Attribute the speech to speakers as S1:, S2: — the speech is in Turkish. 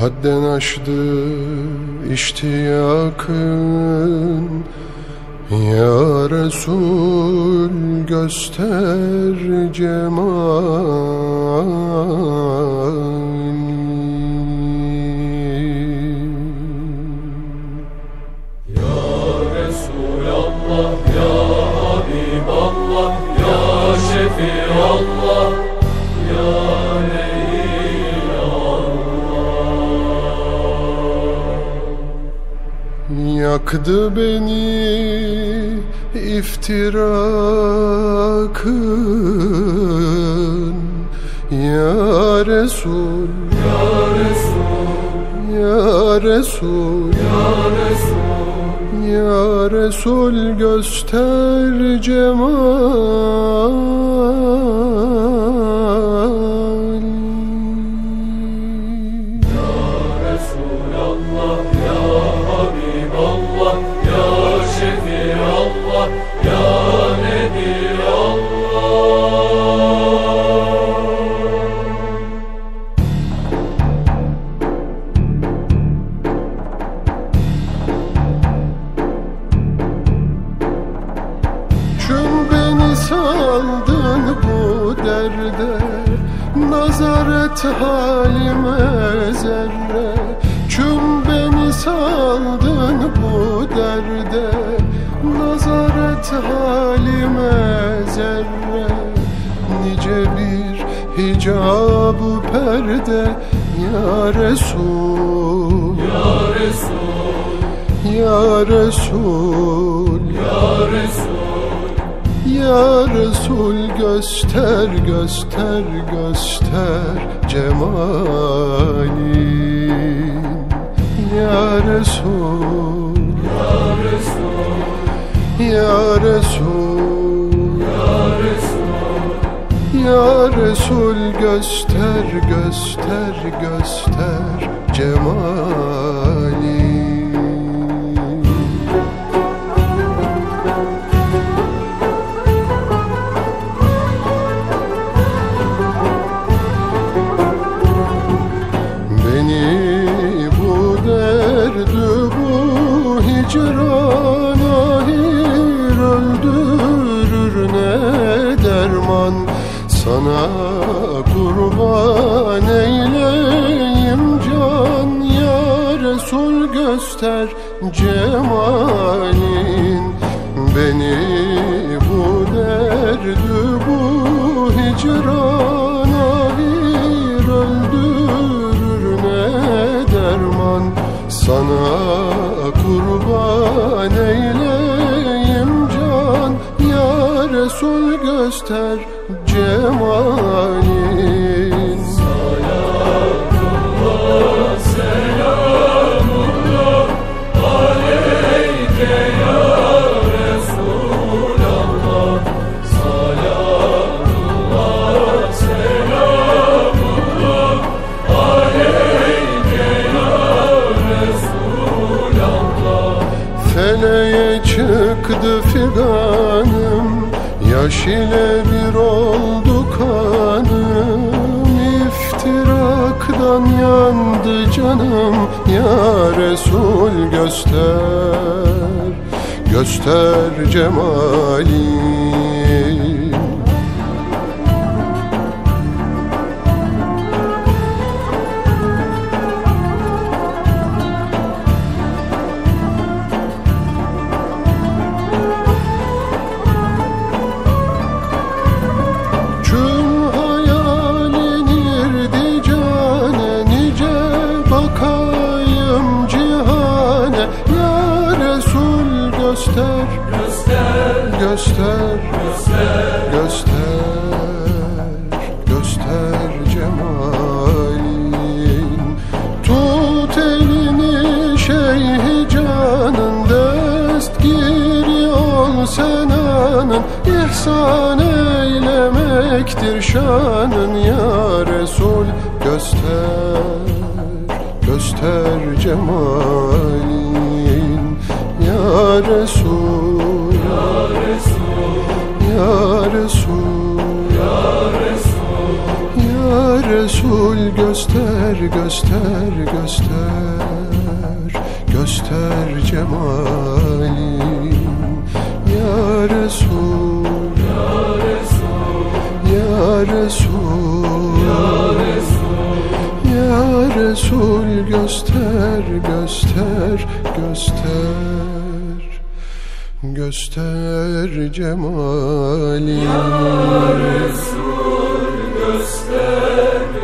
S1: Hadden aştı iştiyakın Ya Resul göster cemal Yaktı beni iftirakın Ya Resul
S2: Ya Resul.
S1: Ya Resul.
S2: Ya Resul.
S1: Ya Resul göster cemal Nazar et halime zerre Çün beni saldın bu derde. Nazar et halime zerre Nice bir hicabı perde Ya Resul.
S2: Ya Resul.
S1: Ya Resul.
S2: Ya Resul
S1: Ya Resul göster göster göster cemalin Ya Resul
S2: Ya Resul
S1: Ya Resul
S2: Ya Resul
S1: Ya Resul göster göster göster cemalin hicran ahir öldürür ne derman? Sana kurban eyleyim can ya Resul göster cemalin Beni kurban eyleyim can Ya Resul göster cemalin figanım Yaş ile bir oldu kanım. İftiraktan yandı canım Ya Resul göster. Göster cemalin göster.
S2: Göster.
S1: Göster.
S2: Göster
S1: Göster Göster Tut elini şeyhi canın Destgiri ol senanın. İhsan eylemektir şanın Ya Resul. Göster Göster cemalin Resul
S2: Ya Resul
S1: Ya Resul
S2: Ya Resul
S1: Ya Resul göster göster göster. Göster cemalin
S2: Ya Resul
S1: Ya Resul
S2: Ya Resul
S1: Ya Resul göster göster göster Göster cemalin
S2: Resul göster